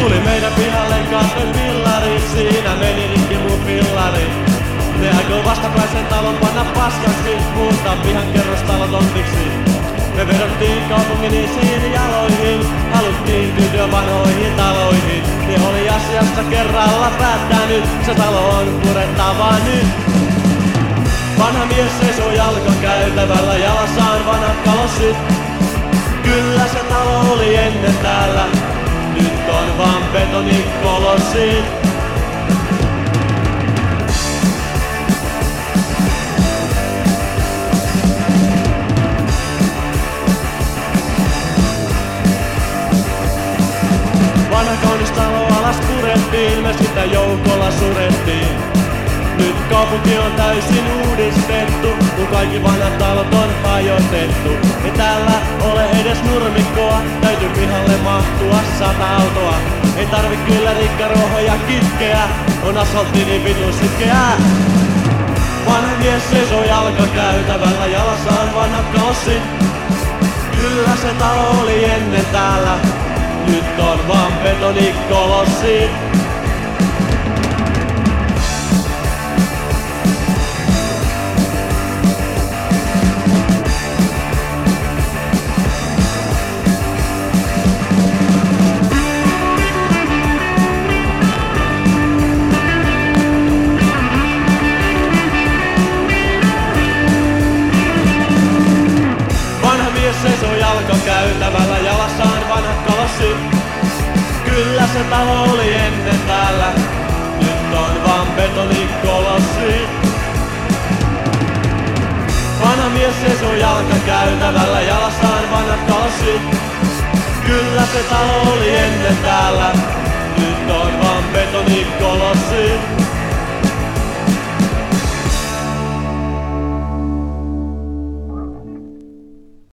Tuli meidän pihalle kasvoi pillari, siinä meni rikki mun pillari. Ne aikoo vastapäisen talon panna paskaksi, muuttaa pihan kerrostalo tontiksi. Me vedottiin kaupungin isiin jaloihin, haluttiin tyytyä vanhoihin taloihin. Ne oli asiasta kerralla päättänyt, se talo on purettava nyt. Vanha mies seisoo jalka käytävällä, jalassaan vanhat kalossit. Kyllä se talo oli ennen täällä, purettiin, me sitä joukolla surettiin. Nyt kaupunki on täysin uudistettu, kun kaikki vanhat talot on hajotettu. Ei täällä ole edes nurmikkoa, täytyy pihalle mahtua sata autoa. Ei tarvi kyllä rikkarohoja kitkeä, on asfaltti niin vitun sitkeää. Vanha mies seisoo jalkakäytävällä, jalassaan vanha kossi. Kyllä se talo oli ennen täällä, nyt on vaan betonikolossi. Seisoo jalkakäytävällä jalassaan vanhat kalossi. Kyllä se talo oli ennen täällä, nyt on vaan betonikolossi. Vanha mies seisoo jalkakäytävällä jalassaan vanhat kalossi. Kyllä se talo oli ennen täällä, nyt on vaan betonikolossi.